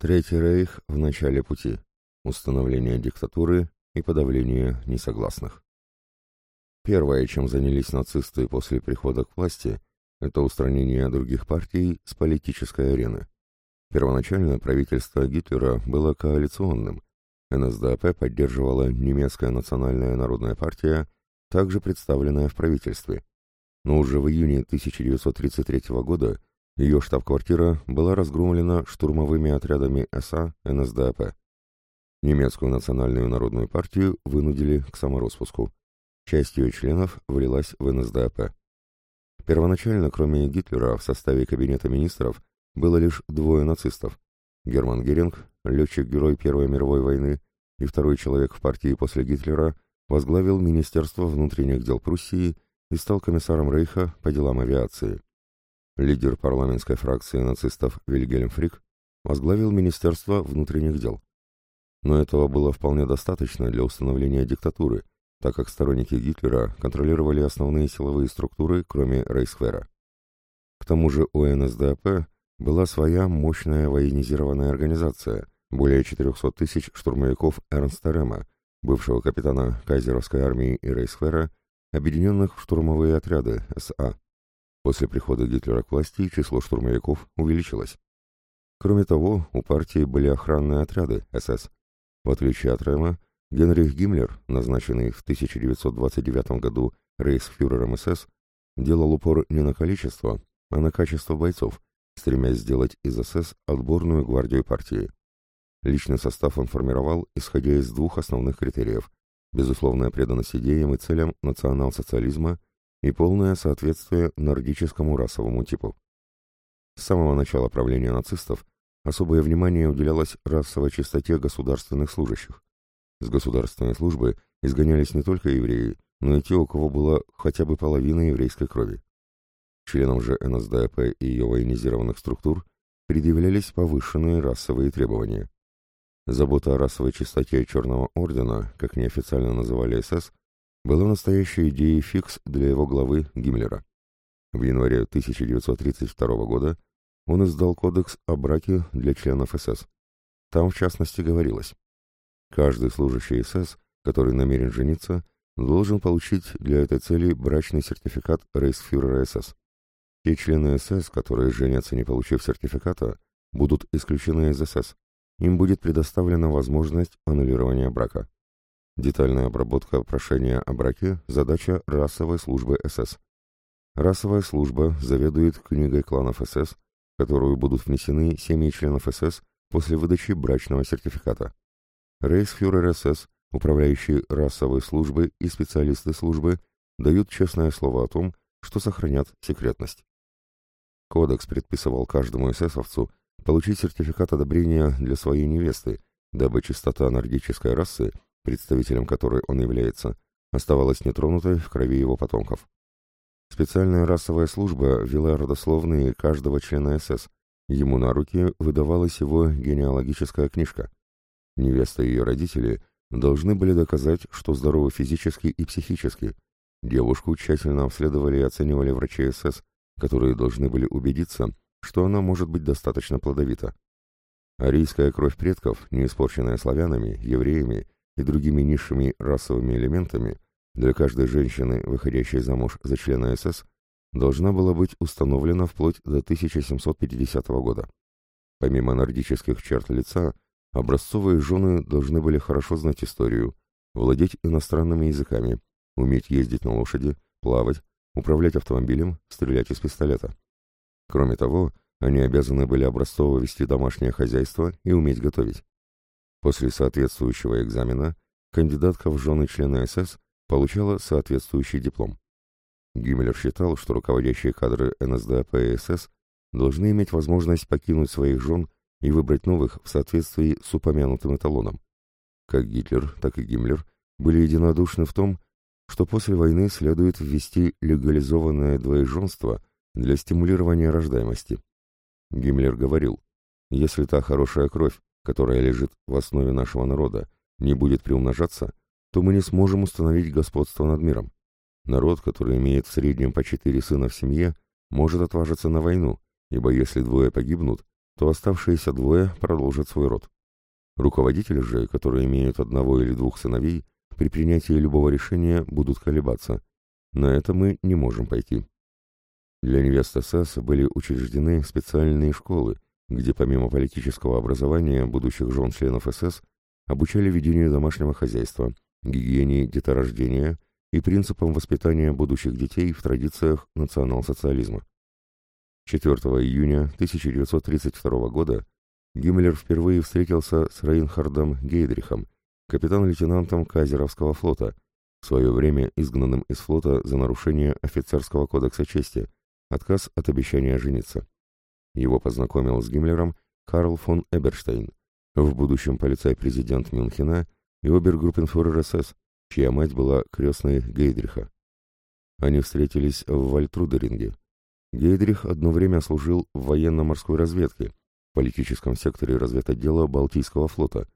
Третий рейх в начале пути. Установление диктатуры и подавление несогласных. Первое, чем занялись нацисты после прихода к власти, это устранение других партий с политической арены. Первоначально правительство Гитлера было коалиционным. НСДАП поддерживала немецкая национальная народная партия, также представленная в правительстве. Но уже в июне 1933 года ее штаб-квартира была разгромлена штурмовыми отрядами СА НСДАП. Немецкую национальную народную партию вынудили к самороспуску. Часть ее членов влилась в НСДАП. Первоначально, кроме Гитлера, в составе Кабинета министров было лишь двое нацистов. Герман Геринг, летчик-герой Первой мировой войны, и второй человек в партии после Гитлера, возглавил Министерство внутренних дел Пруссии и стал комиссаром Рейха по делам авиации. Лидер парламентской фракции нацистов Вильгельм Фрик возглавил Министерство внутренних дел. Но этого было вполне достаточно для установления диктатуры, так как сторонники Гитлера контролировали основные силовые структуры, кроме Рейхсфера. К тому же у НСДАП была своя мощная военизированная организация, более 400 тысяч штурмовиков Эрнста Рема, бывшего капитана Кайзеровской армии и Рейхсфера, объединенных в штурмовые отряды СА. После прихода Гитлера к власти число штурмовиков увеличилось. Кроме того, у партии были охранные отряды СС. В отличие от Рема, Генрих Гиммлер, назначенный в 1929 году рейхсфюрером СС, делал упор не на количество, а на качество бойцов, стремясь сделать из СС отборную гвардию партии. Личный состав он формировал, исходя из двух основных критериев – безусловная преданность идеям и целям национал-социализма и полное соответствие нордическому расовому типу. С самого начала правления нацистов особое внимание уделялось расовой чистоте государственных служащих. С государственной службы изгонялись не только евреи, но и те, у кого была хотя бы половина еврейской крови. Членам же НСДАП и ее военизированных структур предъявлялись повышенные расовые требования. Забота о расовой чистоте Черного Ордена, как неофициально называли СС, была настоящей идеей фикс для его главы Гиммлера. В январе 1932 года он издал кодекс о браке для членов СС. Там, в частности, говорилось, каждый служащий СС, который намерен жениться, должен получить для этой цели брачный сертификат рейхсфюрера СС. Те члены СС, которые женятся, не получив сертификата, будут исключены из СС. Им будет предоставлена возможность аннулирования брака. Детальная обработка прошения о браке – задача расовой службы СС. Расовая служба заведует книгой кланов СС, в которую будут внесены семьи членов СС после выдачи брачного сертификата. Рейсфюрер СС, управляющий расовой службой и специалисты службы дают честное слово о том, что сохранят секретность. Кодекс предписывал каждому эсэсовцу получить сертификат одобрения для своей невесты, дабы чистота нордической расы – представителем которой он является, оставалась нетронутой в крови его потомков. Специальная расовая служба вела родословные каждого члена СС, ему на руки выдавалась его генеалогическая книжка. Невеста и ее родители должны были доказать, что здоровы физически и психически. Девушку тщательно обследовали и оценивали врачи СС, которые должны были убедиться, что она может быть достаточно плодовита. Арийская кровь предков, не испорченная славянами, евреями и другими низшими расовыми элементами для каждой женщины, выходящей замуж за члена СС, должна была быть установлена вплоть до 1750 года. Помимо нордических черт лица, образцовые жены должны были хорошо знать историю, владеть иностранными языками, уметь ездить на лошади, плавать, управлять автомобилем, стрелять из пистолета. Кроме того, они обязаны были образцово вести домашнее хозяйство и уметь готовить. После соответствующего экзамена кандидатка в жены члена СС получала соответствующий диплом. Гиммлер считал, что руководящие кадры НСДАП и СС должны иметь возможность покинуть своих жен и выбрать новых в соответствии с упомянутым эталоном. Как Гитлер, так и Гиммлер были единодушны в том, что после войны следует ввести легализованное двоеженство для стимулирования рождаемости. Гиммлер говорил, если та хорошая кровь, которая лежит в основе нашего народа, не будет приумножаться, то мы не сможем установить господство над миром. Народ, который имеет в среднем по четыре сына в семье, может отважиться на войну, ибо если двое погибнут, то оставшиеся двое продолжат свой род. Руководители же, которые имеют одного или двух сыновей, при принятии любого решения будут колебаться. На это мы не можем пойти. Для невест СС были учреждены специальные школы, где помимо политического образования будущих жен членов СС обучали ведению домашнего хозяйства, гигиене деторождения и принципам воспитания будущих детей в традициях национал-социализма. 4 июня 1932 года Гиммлер впервые встретился с Рейнхардом Гейдрихом, капитан-лейтенантом Казеровского флота, в свое время изгнанным из флота за нарушение офицерского кодекса чести, отказ от обещания жениться. Его познакомил с Гиммлером Карл фон Эберштейн, в будущем полицай-президент Мюнхена и обергруппенфюрер СС, чья мать была крестной Гейдриха. Они встретились в Вальтрудеринге. Гейдрих одно время служил в военно-морской разведке, в политическом секторе разведотдела Балтийского флота,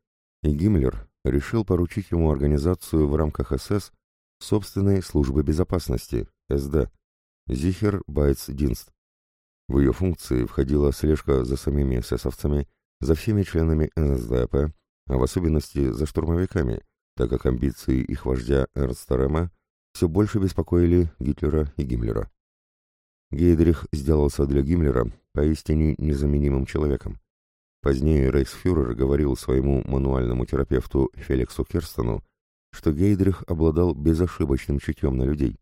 и Гиммлер решил поручить ему организацию в рамках СС собственной службы безопасности, СД, Зихер Байцдинст. В ее функции входила слежка за самими эсэсовцами, за всеми членами НСДАП, а в особенности за штурмовиками, так как амбиции их вождя Эрнста Рема все больше беспокоили Гитлера и Гиммлера. Гейдрих сделался для Гиммлера поистине незаменимым человеком. Позднее рейхсфюрер говорил своему мануальному терапевту Феликсу Керстену, что Гейдрих обладал безошибочным чутьем на людей.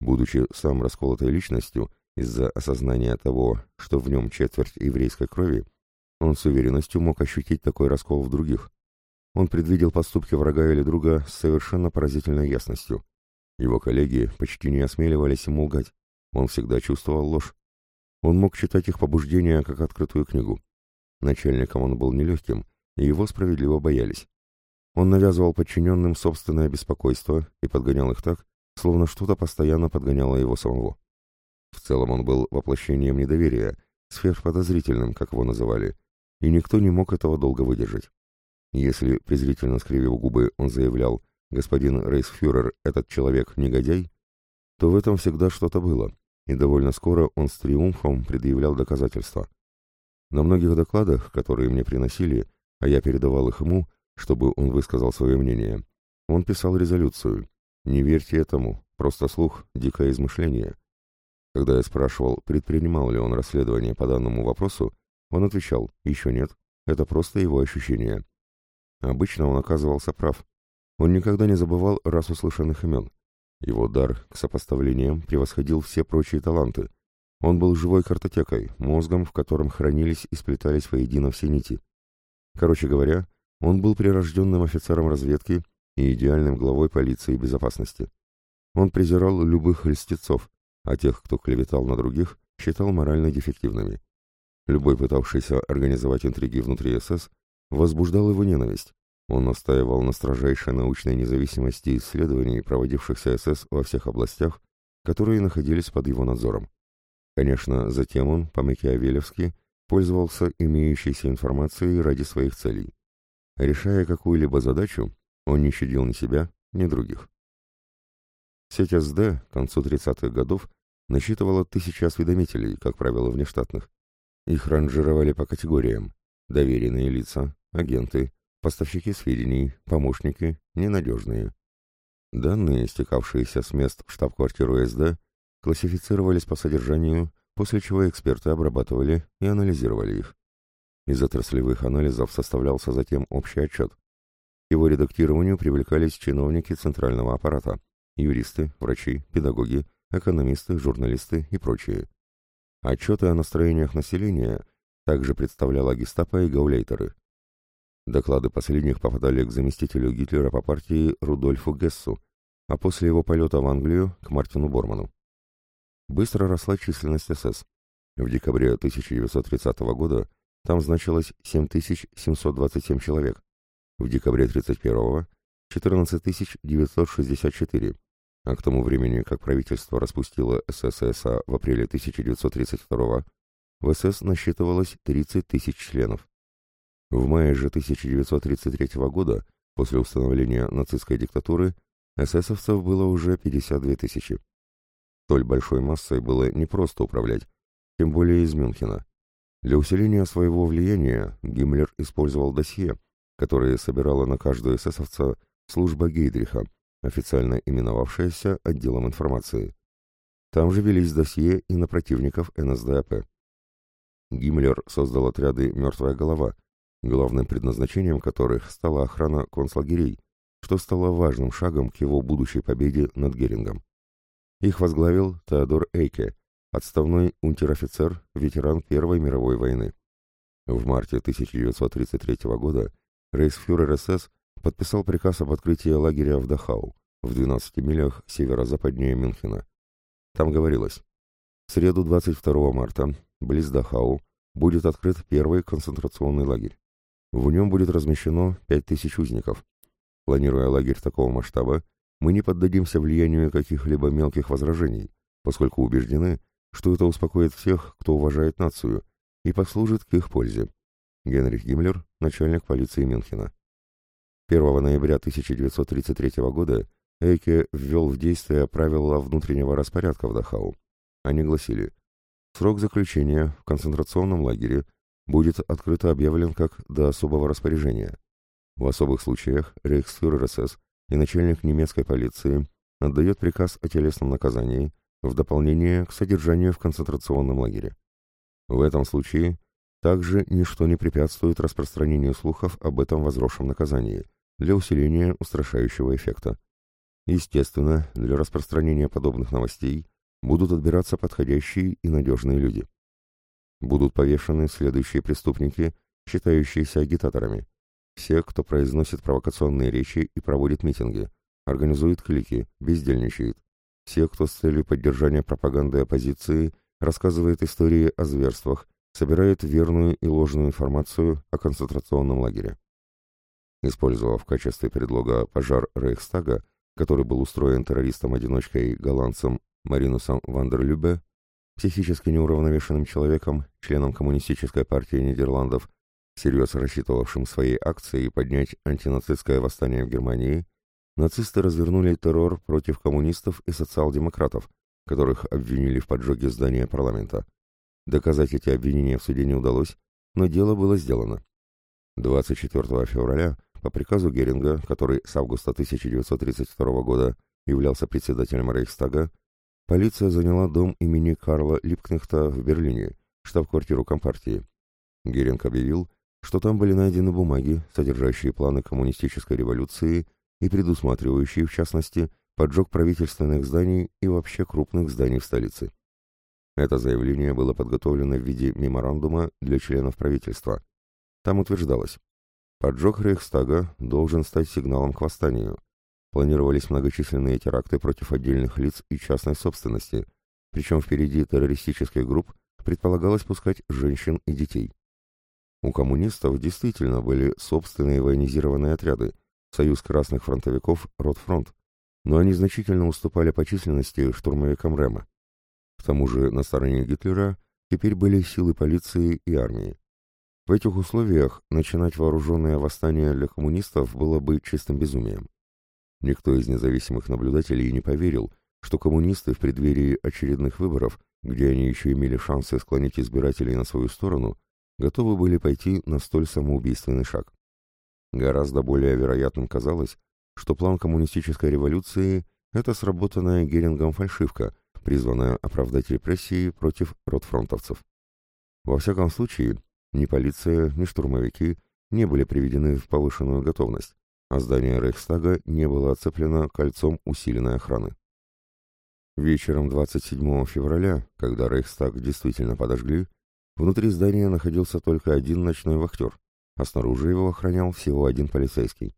Будучи сам расколотой личностью из-за осознания того, что в нем четверть еврейской крови, он с уверенностью мог ощутить такой раскол в других. Он предвидел поступки врага или друга с совершенно поразительной ясностью. Его коллеги почти не осмеливались ему лгать. Он всегда чувствовал ложь. Он мог читать их побуждения как открытую книгу. Начальником он был нелегким, и его справедливо боялись. Он навязывал подчиненным собственное беспокойство и подгонял их так, словно что-то постоянно подгоняло его самого. В целом он был воплощением недоверия, сверхподозрительным, как его называли, и никто не мог этого долго выдержать. Если, презрительно скривив губы, он заявлял «Господин рейсфюрер, этот человек негодяй», то в этом всегда что-то было, и довольно скоро он с триумфом предъявлял доказательства. На многих докладах, которые мне приносили, а я передавал их ему, чтобы он высказал свое мнение, он писал резолюцию «Не верьте этому, просто слух, дикое измышление». Когда я спрашивал, предпринимал ли он расследование по данному вопросу, он отвечал «Еще нет, это просто его ощущение». Обычно он оказывался прав. Он никогда не забывал раз услышанных имен. Его дар к сопоставлениям превосходил все прочие таланты. Он был живой картотекой, мозгом, в котором хранились и сплетались воедино все нити. Короче говоря, он был прирожденным офицером разведки и идеальным главой полиции безопасности. Он презирал любых льстецов, а тех, кто клеветал на других, считал морально дефективными. Любой, пытавшийся организовать интриги внутри СС, возбуждал его ненависть, он настаивал на строжайшей научной независимости исследований, проводившихся СС во всех областях, которые находились под его надзором. Конечно, затем он, по-макиавелевски, пользовался имеющейся информацией ради своих целей. Решая какую-либо задачу, он не щадил ни себя, ни других. Сеть СД к концу 30-х годов насчитывала тысячи осведомителей, как правило, внештатных. Их ранжировали по категориям – доверенные лица, агенты, Поставщики сведений, помощники, ненадежные. Данные, стекавшиеся с мест в штаб-квартиру СД, классифицировались по содержанию, после чего эксперты обрабатывали и анализировали их. Из отраслевых анализов составлялся затем общий отчет. К его редактированию привлекались чиновники центрального аппарата, юристы, врачи, педагоги, экономисты, журналисты и прочие. Отчеты о настроениях населения также представляла гестапо и гауляйтеры. Доклады последних попадали к заместителю Гитлера по партии Рудольфу Гессу, а после его полета в Англию к Мартину Борману. Быстро росла численность СС. В декабре 1930 года там значилось 7727 человек, в декабре 1931 – 14964, а к тому времени, как правительство распустило СССР в апреле 1932 в СС насчитывалось 30 тысяч членов. В мае же 1933 года, после установления нацистской диктатуры, эсэсовцев было уже 52 тысячи. Столь большой массой было непросто управлять, тем более из Мюнхена. Для усиления своего влияния Гиммлер использовал досье, которое собирала на каждого эсэсовца служба Гейдриха, официально именовавшаяся отделом информации. Там же велись досье и на противников НСДАП. Гиммлер создал отряды «Мертвая голова», главным предназначением которых стала охрана концлагерей, что стало важным шагом к его будущей победе над Герингом. Их возглавил Теодор Эйке, отставной унтер-офицер, ветеран Первой мировой войны. В марте 1933 года рейхсфюрер СС подписал приказ об открытии лагеря в Дахау, в 12 милях северо-западнее Мюнхена. Там говорилось, в среду 22 марта, близ Дахау, будет открыт первый концентрационный лагерь. В нем будет размещено 5000 узников. Планируя лагерь такого масштаба, мы не поддадимся влиянию каких-либо мелких возражений, поскольку убеждены, что это успокоит всех, кто уважает нацию, и послужит к их пользе. Генрих Гиммлер, начальник полиции Мюнхена. 1 ноября 1933 года Эйке ввел в действие правила внутреннего распорядка в Дахау. Они гласили, срок заключения в концентрационном лагере будет открыто объявлен как до особого распоряжения. В особых случаях рейхсфюрер СС и начальник немецкой полиции отдает приказ о телесном наказании в дополнение к содержанию в концентрационном лагере. В этом случае также ничто не препятствует распространению слухов об этом возросшем наказании для усиления устрашающего эффекта. Естественно, для распространения подобных новостей будут отбираться подходящие и надежные люди. Будут повешены следующие преступники, считающиеся агитаторами. Все, кто произносит провокационные речи и проводит митинги, организует клики, бездельничает. Все, кто с целью поддержания пропаганды оппозиции рассказывает истории о зверствах, собирает верную и ложную информацию о концентрационном лагере. Используя в качестве предлога пожар Рейхстага, который был устроен террористом-одиночкой голландцем Маринусом Вандерлюбе, психически неуравновешенным человеком, членом Коммунистической партии Нидерландов, всерьез рассчитывавшим своей акцией поднять антинацистское восстание в Германии, нацисты развернули террор против коммунистов и социал-демократов, которых обвинили в поджоге здания парламента. Доказать эти обвинения в суде не удалось, но дело было сделано. 24 февраля по приказу Геринга, который с августа 1932 года являлся председателем Рейхстага, полиция заняла дом имени Карла Липкнехта в Берлине, штаб-квартиру Компартии. Геринг объявил, что там были найдены бумаги, содержащие планы коммунистической революции и предусматривающие, в частности, поджог правительственных зданий и вообще крупных зданий в столице. Это заявление было подготовлено в виде меморандума для членов правительства. Там утверждалось, поджог Рейхстага должен стать сигналом к восстанию. Планировались многочисленные теракты против отдельных лиц и частной собственности, причем впереди террористических групп предполагалось пускать женщин и детей. У коммунистов действительно были собственные военизированные отряды, Союз красных фронтовиков «Ротфронт», но они значительно уступали по численности штурмовикам Рема. К тому же на стороне Гитлера теперь были силы полиции и армии. В этих условиях начинать вооруженное восстание для коммунистов было бы чистым безумием. Никто из независимых наблюдателей не поверил, что коммунисты в преддверии очередных выборов, где они еще имели шансы склонить избирателей на свою сторону, готовы были пойти на столь самоубийственный шаг. Гораздо более вероятным казалось, что план коммунистической революции – это сработанная Герингом фальшивка, призванная оправдать репрессии против ротфронтовцев. Во всяком случае, ни полиция, ни штурмовики не были приведены в повышенную готовность, а здание Рейхстага не было оцеплено кольцом усиленной охраны. Вечером 27 февраля, когда Рейхстаг действительно подожгли, Внутри здания находился только один ночной вахтер, а снаружи его охранял всего один полицейский.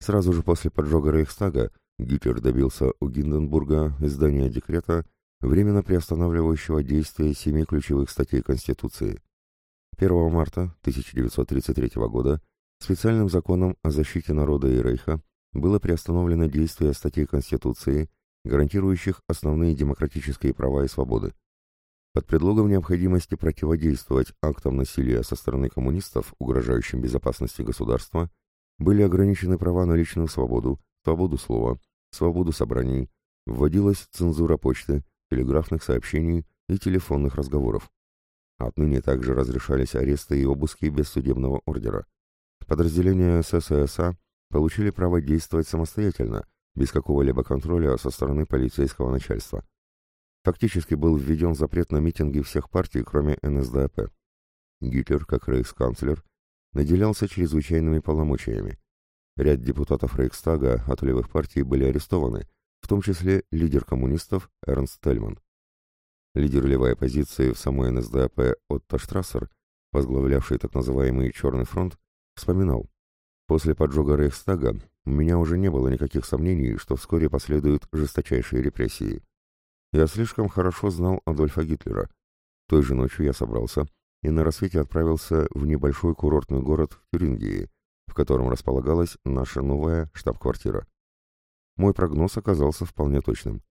Сразу же после поджога Рейхстага Гитлер добился у Гинденбурга издания декрета, временно приостанавливающего действие семи ключевых статей Конституции. 1 марта 1933 года специальным законом о защите народа и Рейха было приостановлено действие статей Конституции, гарантирующих основные демократические права и свободы. Под предлогом необходимости противодействовать актам насилия со стороны коммунистов, угрожающим безопасности государства, были ограничены права на личную свободу, свободу слова, свободу собраний, вводилась цензура почты, телеграфных сообщений и телефонных разговоров. Отныне также разрешались аресты и обыски без судебного ордера. Подразделения СССА получили право действовать самостоятельно, без какого-либо контроля со стороны полицейского начальства. Фактически был введен запрет на митинги всех партий, кроме НСДАП. Гитлер, как рейхсканцлер, наделялся чрезвычайными полномочиями. Ряд депутатов Рейхстага от левых партий были арестованы, в том числе лидер коммунистов Эрнст Тельман. Лидер левой оппозиции в самой НСДАП Отто Штрассер, возглавлявший так называемый «Черный фронт», вспоминал, «После поджога Рейхстага у меня уже не было никаких сомнений, что вскоре последуют жесточайшие репрессии. Я слишком хорошо знал Адольфа Гитлера. Той же ночью я собрался и на рассвете отправился в небольшой курортный город в Тюрингии, в котором располагалась наша новая штаб-квартира. Мой прогноз оказался вполне точным.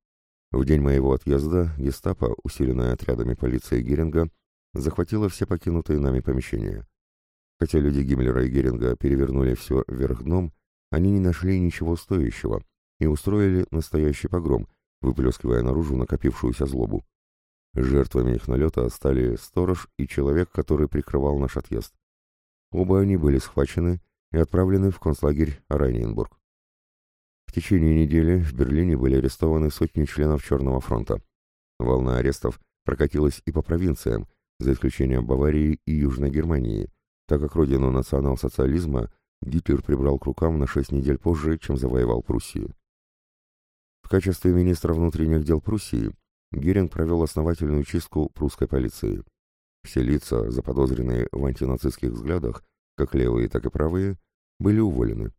В день моего отъезда гестапо, усиленное отрядами полиции Геринга, захватило все покинутые нами помещения. Хотя люди Гиммлера и Геринга перевернули все вверх дном, они не нашли ничего стоящего и устроили настоящий погром, выплескивая наружу накопившуюся злобу. Жертвами их налета стали сторож и человек, который прикрывал наш отъезд. Оба они были схвачены и отправлены в концлагерь Орайненбург. В течение недели в Берлине были арестованы сотни членов Черного фронта. Волна арестов прокатилась и по провинциям, за исключением Баварии и Южной Германии, так как родину национал-социализма Гитлер прибрал к рукам на шесть недель позже, чем завоевал Пруссию. В качестве министра внутренних дел Пруссии Геринг провел основательную чистку прусской полиции. Все лица, заподозренные в антинацистских взглядах, как левые, так и правые, были уволены.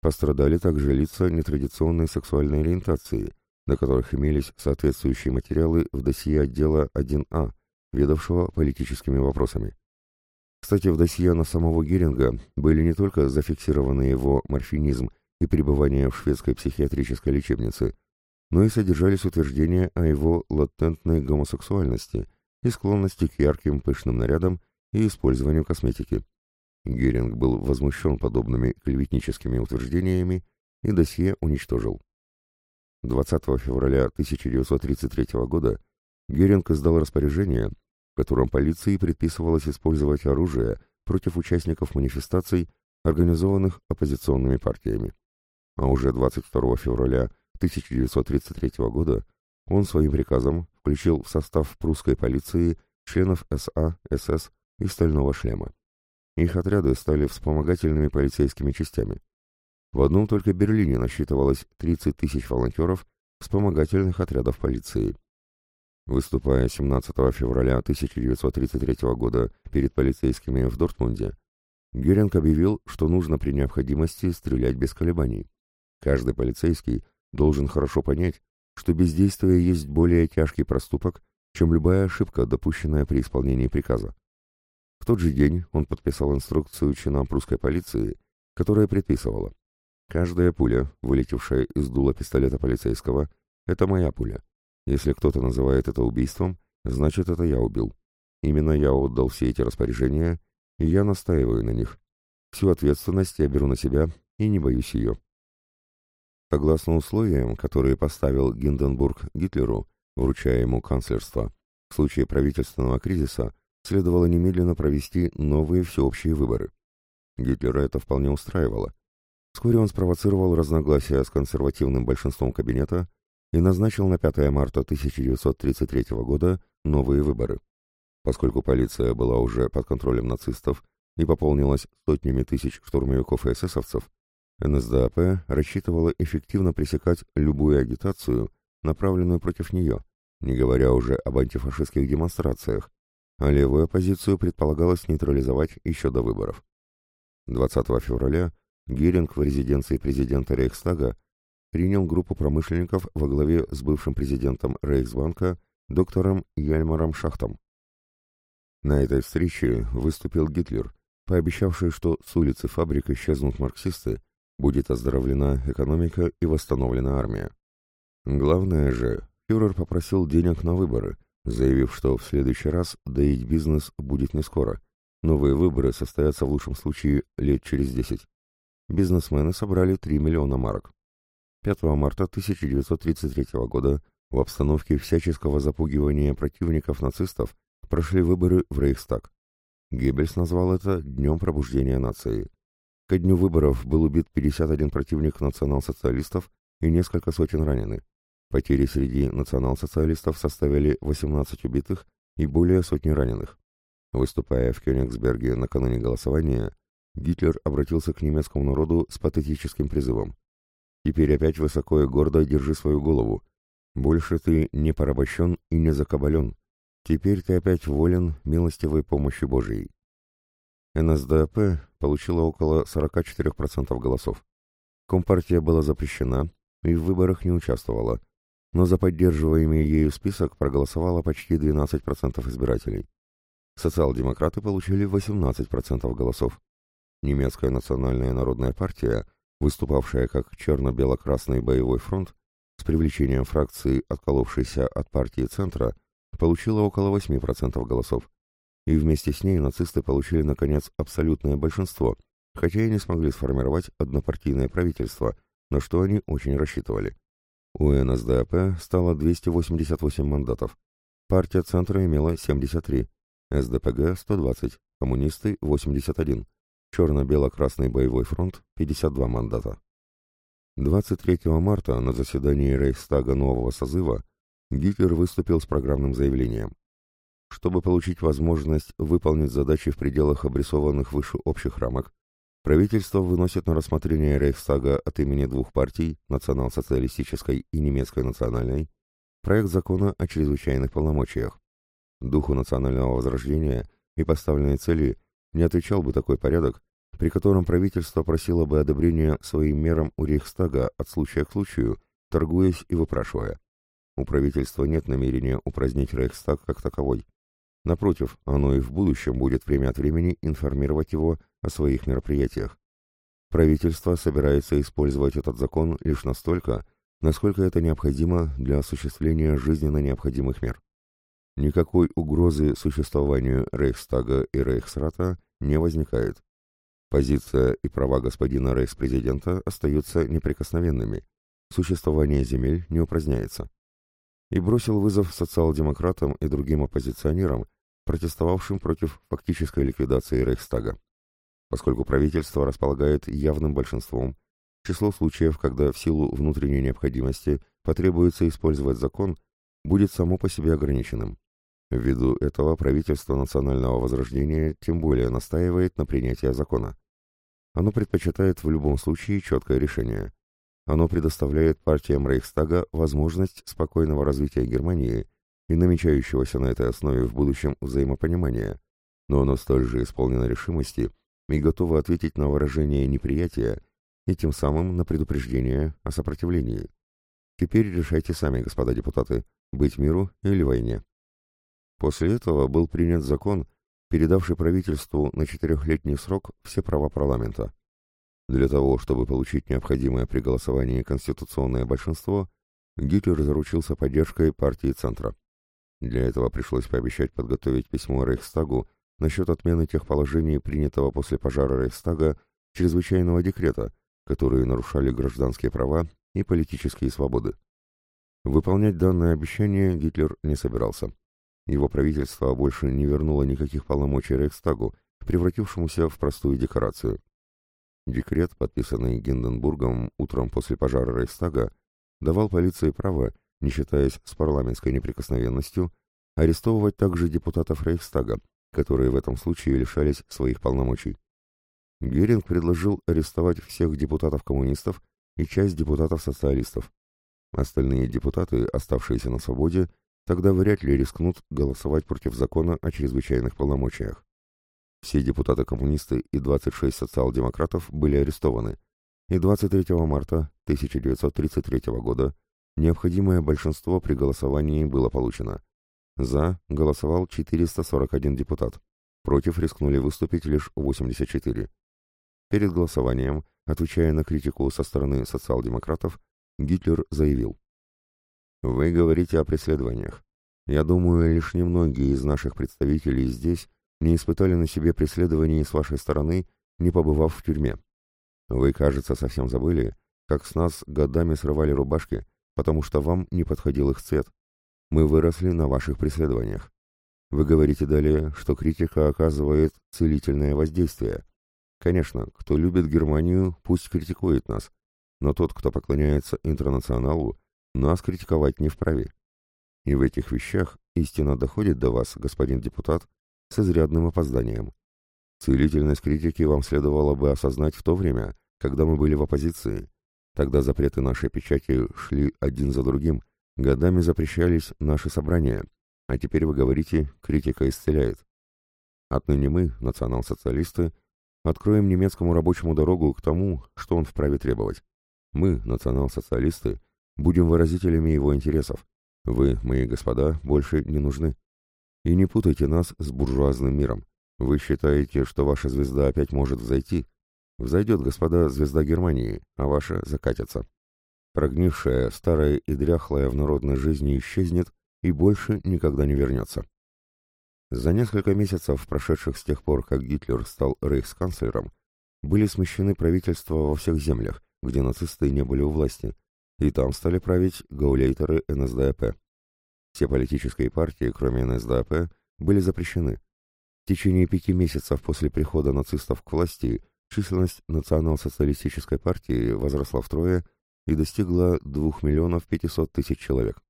Пострадали также лица нетрадиционной сексуальной ориентации, на которых имелись соответствующие материалы в досье отдела 1А, ведавшего политическими вопросами. Кстати, в досье на самого Геринга были не только зафиксированы его морфинизм и пребывание в шведской психиатрической лечебнице, но и содержались утверждения о его латентной гомосексуальности и склонности к ярким пышным нарядам и использованию косметики. Геринг был возмущен подобными клеветническими утверждениями и досье уничтожил. 20 февраля 1933 года Геринг издал распоряжение, в котором полиции предписывалось использовать оружие против участников манифестаций, организованных оппозиционными партиями. А уже 22 февраля 1933 года он своим приказом включил в состав прусской полиции членов СА, СС и Стального шлема. Их отряды стали вспомогательными полицейскими частями. В одном только Берлине насчитывалось 30 тысяч волонтеров вспомогательных отрядов полиции. Выступая 17 февраля 1933 года перед полицейскими в Дортмунде, Геринг объявил, что нужно при необходимости стрелять без колебаний. Каждый полицейский должен хорошо понять, что бездействие есть более тяжкий проступок, чем любая ошибка, допущенная при исполнении приказа. Тот же день он подписал инструкцию чинам прусской полиции, которая предписывала «Каждая пуля, вылетевшая из дула пистолета полицейского, это моя пуля. Если кто-то называет это убийством, значит, это я убил. Именно я отдал все эти распоряжения, и я настаиваю на них. Всю ответственность я беру на себя и не боюсь ее». Согласно условиям, которые поставил Гинденбург Гитлеру, вручая ему канцлерство, в случае правительственного кризиса следовало немедленно провести новые всеобщие выборы. Гитлера это вполне устраивало. Вскоре он спровоцировал разногласия с консервативным большинством кабинета и назначил на 5 марта 1933 года новые выборы. Поскольку полиция была уже под контролем нацистов и пополнилась сотнями тысяч штурмовиков и эсэсовцев, НСДАП рассчитывала эффективно пресекать любую агитацию, направленную против нее, не говоря уже об антифашистских демонстрациях, а левую оппозицию предполагалось нейтрализовать еще до выборов. 20 февраля Геринг в резиденции президента Рейхстага принял группу промышленников во главе с бывшим президентом Рейхсбанка доктором Яльмаром Шахтом. На этой встрече выступил Гитлер, пообещавший, что с улицы фабрик исчезнут марксисты, будет оздоровлена экономика и восстановлена армия. Главное же, фюрер попросил денег на выборы, заявив, что в следующий раз доить бизнес будет не скоро. Новые выборы состоятся в лучшем случае лет через 10. Бизнесмены собрали 3 миллиона марок. 5 марта 1933 года в обстановке всяческого запугивания противников нацистов прошли выборы в Рейхстаг. Геббельс назвал это «Днем пробуждения нации». Ко дню выборов был убит 51 противник национал-социалистов и несколько сотен ранены. Потери среди национал-социалистов составили 18 убитых и более сотни раненых. Выступая в Кёнигсберге накануне голосования, Гитлер обратился к немецкому народу с патетическим призывом. «Теперь опять высоко и гордо держи свою голову. Больше ты не порабощен и не закабален. Теперь ты опять волен милостивой помощи Божией». НСДАП получила около 44% голосов. Компартия была запрещена и в выборах не участвовала, но за поддерживаемый ею список проголосовало почти 12% избирателей. Социал-демократы получили 18% голосов. Немецкая национальная народная партия, выступавшая как черно-бело-красный боевой фронт, с привлечением фракции, отколовшейся от партии Центра, получила около 8% голосов. И вместе с ней нацисты получили, наконец, абсолютное большинство, хотя и не смогли сформировать однопартийное правительство, на что они очень рассчитывали. У НСДАП стало 288 мандатов. Партия Центра имела 73, СДПГ – 120, коммунисты – 81, Черно-бело-красный боевой фронт – 52 мандата. 23 марта на заседании Рейхстага нового созыва Гитлер выступил с программным заявлением. Чтобы получить возможность выполнить задачи в пределах обрисованных выше общих рамок, Правительство выносит на рассмотрение Рейхстага от имени двух партий, национал-социалистической и немецкой национальной, проект закона о чрезвычайных полномочиях. Духу национального возрождения и поставленной цели не отвечал бы такой порядок, при котором правительство просило бы одобрения своим мерам у Рейхстага от случая к случаю, торгуясь и выпрашивая. У правительства нет намерения упразднить Рейхстаг как таковой. Напротив, оно и в будущем будет время от времени информировать его о своих мероприятиях. Правительство собирается использовать этот закон лишь настолько, насколько это необходимо для осуществления жизненно необходимых мер. Никакой угрозы существованию Рейхстага и Рейхсрата не возникает. Позиция и права господина рейхспрезидента остаются неприкосновенными. Существование земель не упраздняется. И бросил вызов социал-демократам и другим оппозиционерам, протестовавшим против фактической ликвидации Рейхстага. Поскольку правительство располагает явным большинством, число случаев, когда в силу внутренней необходимости потребуется использовать закон, будет само по себе ограниченным. Ввиду этого правительство национального возрождения тем более настаивает на принятии закона. Оно предпочитает в любом случае четкое решение. Оно предоставляет партиям Рейхстага возможность спокойного развития Германии и намечающегося на этой основе в будущем взаимопонимания, но оно столь же исполнено решимости и готово ответить на выражение неприятия и тем самым на предупреждение о сопротивлении. Теперь решайте сами, господа депутаты, быть миру или войне. После этого был принят закон, передавший правительству на четырехлетний срок все права парламента. Для того, чтобы получить необходимое при голосовании конституционное большинство, Гитлер заручился поддержкой партии Центра. Для этого пришлось пообещать подготовить письмо Рейхстагу насчет отмены тех положений, принятого после пожара Рейхстага, чрезвычайного декрета, которые нарушали гражданские права и политические свободы. Выполнять данное обещание Гитлер не собирался. Его правительство больше не вернуло никаких полномочий Рейхстагу, превратившемуся в простую декорацию. Декрет, подписанный Гинденбургом утром после пожара Рейхстага, давал полиции право не считаясь с парламентской неприкосновенностью, арестовывать также депутатов Рейхстага, которые в этом случае лишались своих полномочий. Геринг предложил арестовать всех депутатов-коммунистов и часть депутатов-социалистов. Остальные депутаты, оставшиеся на свободе, тогда вряд ли рискнут голосовать против закона о чрезвычайных полномочиях. Все депутаты-коммунисты и 26 социал-демократов были арестованы, и 23 марта 1933 года Необходимое большинство при голосовании было получено. За голосовал 441 депутат. Против рискнули выступить лишь 84. Перед голосованием, отвечая на критику со стороны социал-демократов, Гитлер заявил. «Вы говорите о преследованиях. Я думаю, лишь немногие из наших представителей здесь не испытали на себе преследований с вашей стороны, не побывав в тюрьме. Вы, кажется, совсем забыли, как с нас годами срывали рубашки, потому что вам не подходил их цвет. Мы выросли на ваших преследованиях. Вы говорите далее, что критика оказывает целительное воздействие. Конечно, кто любит Германию, пусть критикует нас, но тот, кто поклоняется интернационалу, нас критиковать не вправе. И в этих вещах истина доходит до вас, господин депутат, с изрядным опозданием. Целительность критики вам следовало бы осознать в то время, когда мы были в оппозиции. Тогда запреты нашей печати шли один за другим, годами запрещались наши собрания, а теперь вы говорите, критика исцеляет. Отныне мы, национал-социалисты, откроем немецкому рабочему дорогу к тому, что он вправе требовать. Мы, национал-социалисты, будем выразителями его интересов. Вы, мои господа, больше не нужны. И не путайте нас с буржуазным миром. Вы считаете, что ваша звезда опять может взойти? Взойдет, господа, звезда Германии, а ваша закатится. Прогнившая, старая и дряхлая в народной жизни исчезнет и больше никогда не вернется. За несколько месяцев, прошедших с тех пор, как Гитлер стал рейхсканцлером, были смещены правительства во всех землях, где нацисты не были у власти, и там стали править гаулейтеры НСДАП. Все политические партии, кроме НСДАП, были запрещены. В течение пяти месяцев после прихода нацистов к власти численность национал-социалистической партии возросла втрое и достигла 2 миллионов 500 тысяч человек.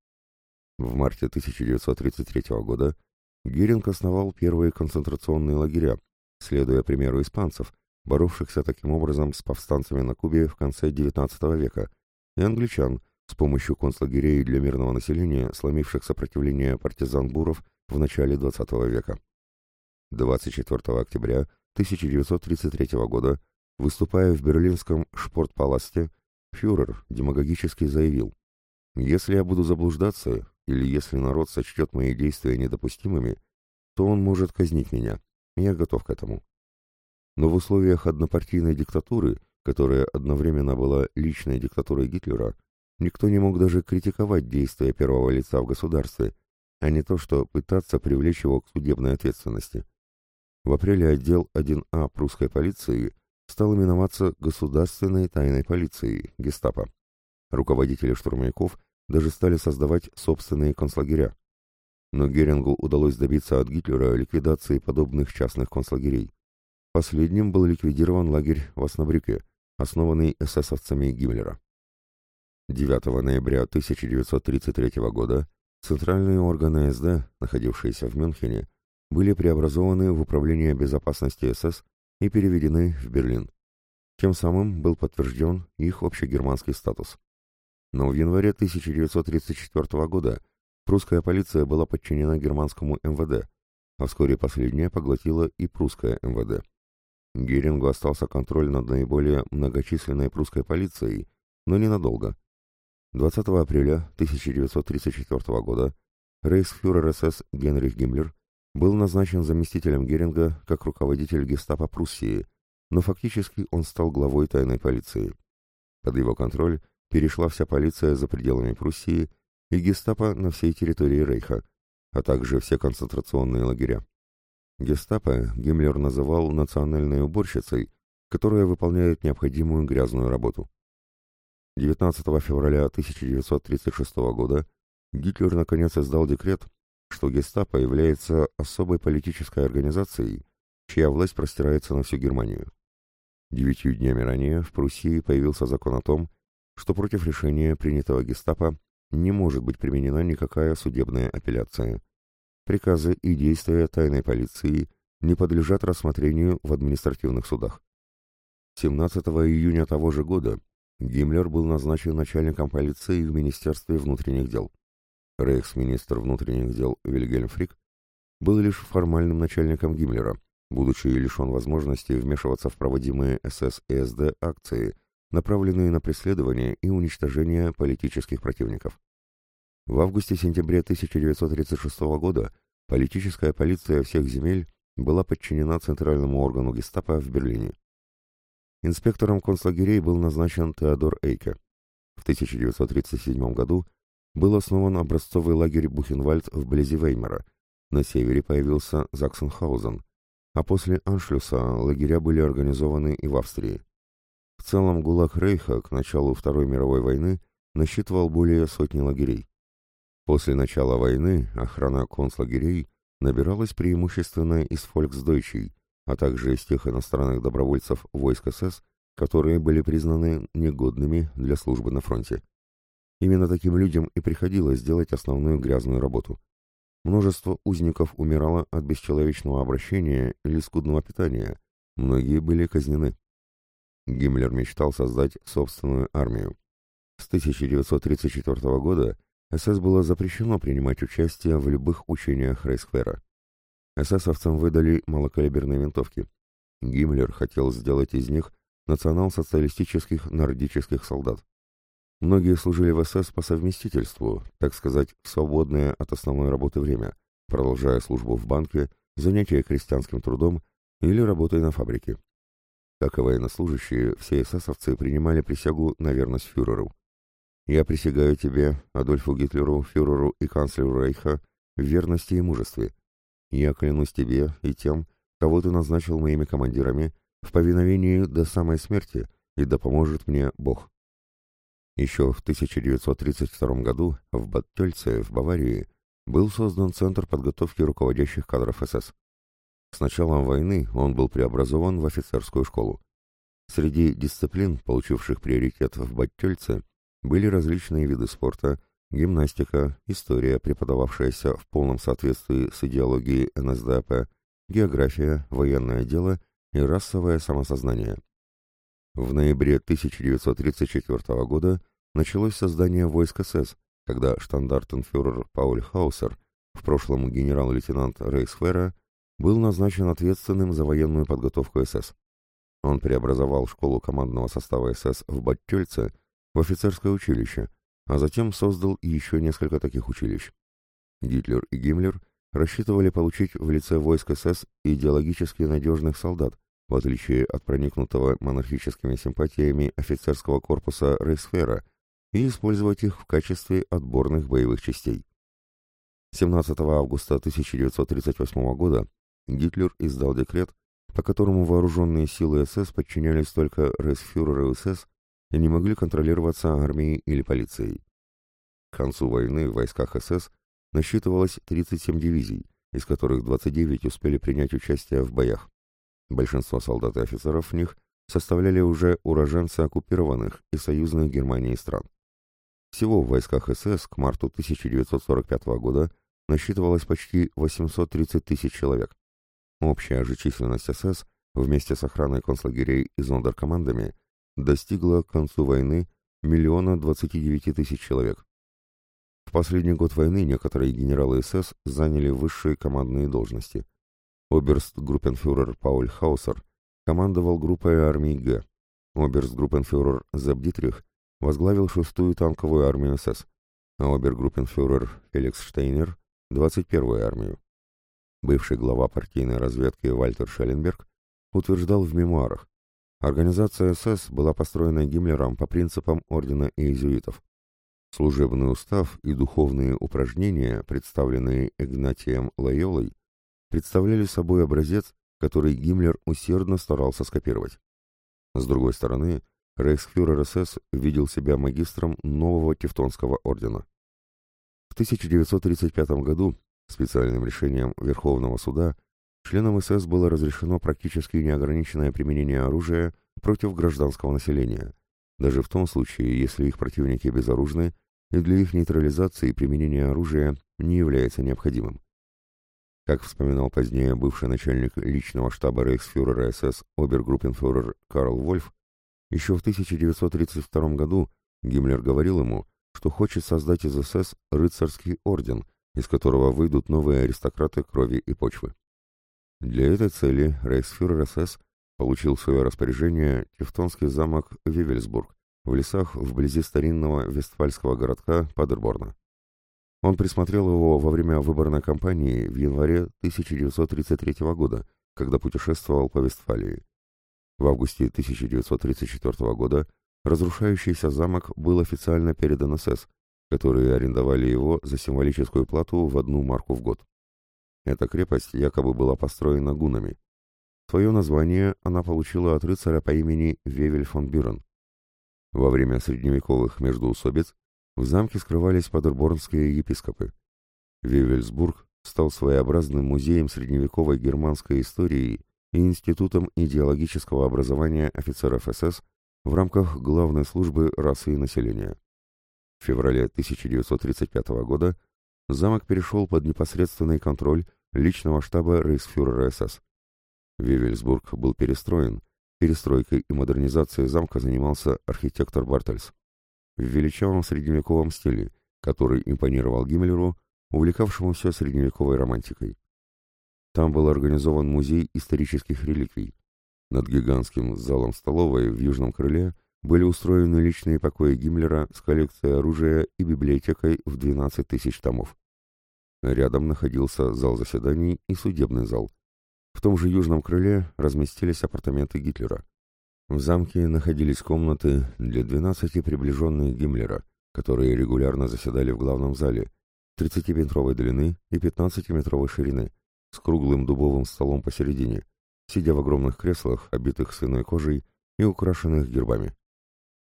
В марте 1933 года Геринг основал первые концентрационные лагеря, следуя примеру испанцев, боровшихся таким образом с повстанцами на Кубе в конце XIX века, и англичан, с помощью концлагерей для мирного населения, сломивших сопротивление партизан Буров в начале XX века. 24 октября 1933 года, выступая в берлинском Шпортпаласте, фюрер демагогически заявил, «Если я буду заблуждаться, или если народ сочтет мои действия недопустимыми, то он может казнить меня. Я готов к этому. Но в условиях однопартийной диктатуры, которая одновременно была личной диктатурой Гитлера, никто не мог даже критиковать действия первого лица в государстве, а не то, что пытаться привлечь его к судебной ответственности. В апреле отдел 1А прусской полиции стал именоваться Государственной тайной полицией, гестапо. Руководители штурмовиков даже стали создавать собственные концлагеря. Но Герингу удалось добиться от Гитлера ликвидации подобных частных концлагерей. Последним был ликвидирован лагерь в Оснабрюке, основанный эсэсовцами Гиммлера. 9 ноября 1933 года центральные органы СД, находившиеся в Мюнхене, были преобразованы в Управление безопасности СС и переведены в Берлин. Тем самым был подтвержден их общегерманский статус. Но в январе 1934 года прусская полиция была подчинена германскому МВД, а вскоре последняя поглотила и прусское МВД. Герингу остался контроль над наиболее многочисленной прусской полицией, но ненадолго. 20 апреля 1934 года рейхсфюрер СС Генрих Гиммлер был назначен заместителем Геринга как руководитель гестапо Пруссии, но фактически он стал главой тайной полиции. Под его контроль перешла вся полиция за пределами Пруссии и гестапо на всей территории Рейха, а также все концентрационные лагеря. Гестапо Гиммлер называл национальной уборщицей, которая выполняет необходимую грязную работу. 19 февраля 1936 года Гитлер наконец издал декрет, что гестапо является особой политической организацией, чья власть простирается на всю Германию. Девятью днями ранее в Пруссии появился закон о том, что против решения, принятого гестапо, не может быть применена никакая судебная апелляция. Приказы и действия тайной полиции не подлежат рассмотрению в административных судах. 17 июня того же года Гиммлер был назначен начальником полиции в Министерстве внутренних дел. Рейхсминистр внутренних дел Вильгельм Фрик был лишь формальным начальником Гиммлера, будучи лишен возможности вмешиваться в проводимые СС и СД акции, направленные на преследование и уничтожение политических противников. В августе-сентябре 1936 года политическая полиция всех земель была подчинена центральному органу гестапо в Берлине. Инспектором концлагерей был назначен Теодор Эйке. В 1937 году был основан образцовый лагерь Бухенвальд вблизи Веймара. На севере появился Заксенхаузен, а после Аншлюса лагеря были организованы и в Австрии. В целом ГУЛАГ Рейха к началу Второй мировой войны насчитывал более сотни лагерей. После начала войны охрана концлагерей набиралась преимущественно из фольксдойчей, а также из тех иностранных добровольцев войск СС, которые были признаны негодными для службы на фронте. Именно таким людям и приходилось делать основную грязную работу. Множество узников умирало от бесчеловечного обращения или скудного питания, многие были казнены. Гиммлер мечтал создать собственную армию. С 1934 года СС было запрещено принимать участие в любых учениях Рейсквера. ССовцам выдали малокалиберные винтовки. Гиммлер хотел сделать из них национал-социалистических нордических солдат. Многие служили в СС по совместительству, так сказать, свободное от основной работы время, продолжая службу в банке, занятия крестьянским трудом или работой на фабрике. Как и военнослужащие, все эсэсовцы принимали присягу на верность фюреру. «Я присягаю тебе, Адольфу Гитлеру, фюреру и канцлеру Рейха, в верности и мужестве. Я клянусь тебе и тем, кого ты назначил моими командирами, в повиновении до самой смерти, и да поможет мне Бог». Еще в 1932 году в Баттельце, в Баварии, был создан Центр подготовки руководящих кадров СС. С началом войны он был преобразован в офицерскую школу. Среди дисциплин, получивших приоритет в Баттельце, были различные виды спорта, гимнастика, история, преподававшаяся в полном соответствии с идеологией НСДАП, география, военное дело и расовое самосознание. В ноябре 1934 года началось создание войск СС, когда штандартенфюрер Пауль Хаусер, в прошлом генерал-лейтенант Рейхсфера, был назначен ответственным за военную подготовку СС. Он преобразовал школу командного состава СС в Баттельце в офицерское училище, а затем создал еще несколько таких училищ. Гитлер и Гиммлер рассчитывали получить в лице войск СС идеологически надежных солдат, в отличие от проникнутого монархическими симпатиями офицерского корпуса Рейхсфера, и использовать их в качестве отборных боевых частей. 17 августа 1938 года Гитлер издал декрет, по которому вооруженные силы СС подчинялись только рейхсфюреру СС и не могли контролироваться армией или полицией. К концу войны в войсках СС насчитывалось 37 дивизий, из которых 29 успели принять участие в боях. Большинство солдат и офицеров в них составляли уже уроженцы оккупированных и союзных Германии стран. Всего в войсках СС к марту 1945 года насчитывалось почти 830 тысяч человек. Общая же численность СС вместе с охраной концлагерей и зондеркомандами достигла к концу войны миллиона 29 тысяч человек. В последний год войны некоторые генералы СС заняли высшие командные должности. Оберст-группенфюрер Пауль Хаусер командовал группой армии Г. Оберст-группенфюрер Зеб Дитрих возглавил шестую танковую армию СС, а обергруппенфюрер Феликс Штейнер – 21-ю армию. Бывший глава партийной разведки Вальтер Шелленберг утверждал в мемуарах, организация СС была построена Гиммлером по принципам ордена иезуитов. Служебный устав и духовные упражнения, представленные Игнатием Лайолой, представляли собой образец, который Гиммлер усердно старался скопировать. С другой стороны, рейхсфюрер СС видел себя магистром нового Тевтонского ордена. В 1935 году специальным решением Верховного суда членам СС было разрешено практически неограниченное применение оружия против гражданского населения, даже в том случае, если их противники безоружны и для их нейтрализации применение оружия не является необходимым. Как вспоминал позднее бывший начальник личного штаба рейхсфюрера СС обергруппенфюрер Карл Вольф, еще в 1932 году Гиммлер говорил ему, что хочет создать из СС рыцарский орден, из которого выйдут новые аристократы крови и почвы. Для этой цели рейхсфюрер СС получил в свое распоряжение Тевтонский замок Вивельсбург в лесах вблизи старинного вестфальского городка Падерборна. Он присмотрел его во время выборной кампании в январе 1933 года, когда путешествовал по Вестфалии. В августе 1934 года разрушающийся замок был официально передан СС, которые арендовали его за символическую плату в одну марку в год. Эта крепость якобы была построена гунами. Свое название она получила от рыцаря по имени Вевель фон Бюрен. Во время средневековых междоусобиц в замке скрывались падерборнские епископы. Вевельсбург стал своеобразным музеем средневековой германской истории и институтом идеологического образования офицеров СС в рамках главной службы расы и населения. В феврале 1935 года замок перешел под непосредственный контроль личного штаба рейхсфюрера СС. Вивельсбург был перестроен, перестройкой и модернизацией замка занимался архитектор Бартельс. В величавом средневековом стиле, который импонировал Гиммлеру, увлекавшемуся средневековой романтикой. Там был организован музей исторических реликвий. Над гигантским залом столовой в южном крыле были устроены личные покои Гиммлера с коллекцией оружия и библиотекой в 12 тысяч томов. Рядом находился зал заседаний и судебный зал. В том же южном крыле разместились апартаменты Гитлера. В замке находились комнаты для 12 приближенных Гиммлера, которые регулярно заседали в главном зале, 30-метровой длины и 15-метровой ширины, с круглым дубовым столом посередине, сидя в огромных креслах, обитых свиной кожей и украшенных гербами.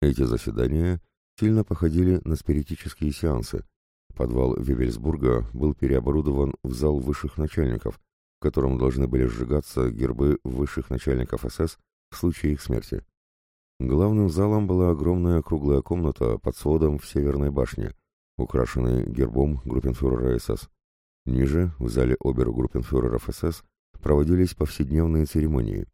Эти заседания сильно походили на спиритические сеансы. Подвал Вивельсбурга был переоборудован в зал высших начальников, в котором должны были сжигаться гербы высших начальников СС в случае их смерти. Главным залом была огромная круглая комната под сводом в Северной башне, украшенной гербом группенфюрера СС. Ниже, в зале обергруппенфюреров СС, проводились повседневные церемонии.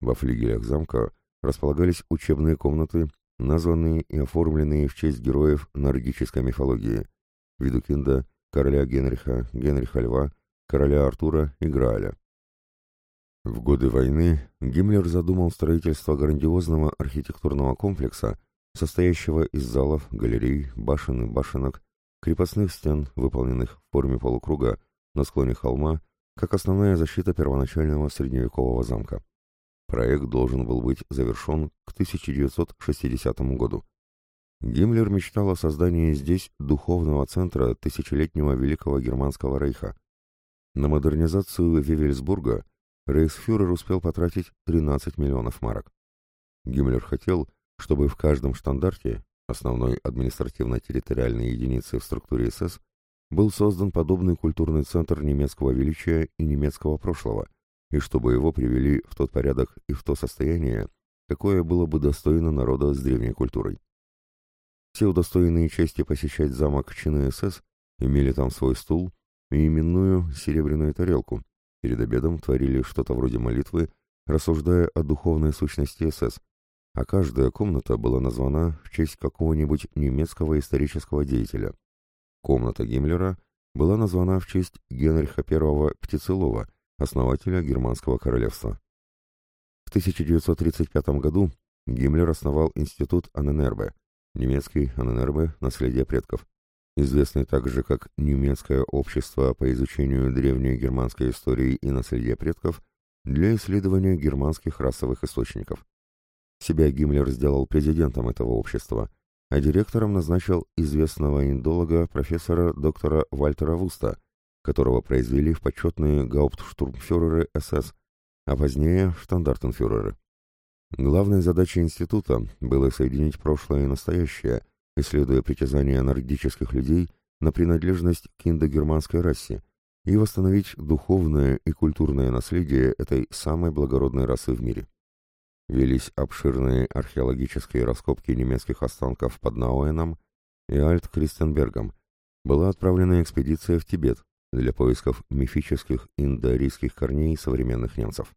Во флигелях замка располагались учебные комнаты, названные и оформленные в честь героев нордической мифологии – Видукинда, короля Генриха, Генриха Льва, короля Артура и Грааля. В годы войны Гиммлер задумал строительство грандиозного архитектурного комплекса, состоящего из залов, галерей, башен и башенок, крепостных стен, выполненных в форме полукруга на склоне холма, как основная защита первоначального средневекового замка. Проект должен был быть завершен к 1960 году. Гиммлер мечтал о создании здесь духовного центра тысячелетнего Великого Германского рейха. На модернизацию Вивельсбурга рейхсфюрер успел потратить 13 миллионов марок. Гиммлер хотел, чтобы в каждом штандарте, основной административно-территориальной единицы в структуре СС, был создан подобный культурный центр немецкого величия и немецкого прошлого, и чтобы его привели в тот порядок и в то состояние, какое было бы достойно народа с древней культурой. Все удостоенные чести посещать замок чины СС имели там свой стул и именную серебряную тарелку, перед обедом творили что-то вроде молитвы, рассуждая о духовной сущности СС, а каждая комната была названа в честь какого-нибудь немецкого исторического деятеля. Комната Гиммлера была названа в честь Генриха I Птицелова, основателя Германского королевства. В 1935 году Гиммлер основал институт Анненербе, немецкий Анненербе «Наследие предков», известный также как Немецкое общество по изучению древней германской истории и наследия предков для исследования германских расовых источников. Себя Гиммлер сделал президентом этого общества, а директором назначил известного индолога профессора доктора Вальтера Вуста, которого произвели в почетные гауптштурмфюреры СС, а позднее штандартенфюреры. Главной задачей института было соединить прошлое и настоящее, исследуя притязания нордических людей на принадлежность к индогерманской расе и восстановить духовное и культурное наследие этой самой благородной расы в мире. Велись обширные археологические раскопки немецких останков под Науэном и Альт-Кристенбергом. Была отправлена экспедиция в Тибет для поисков мифических индоарийских корней современных немцев.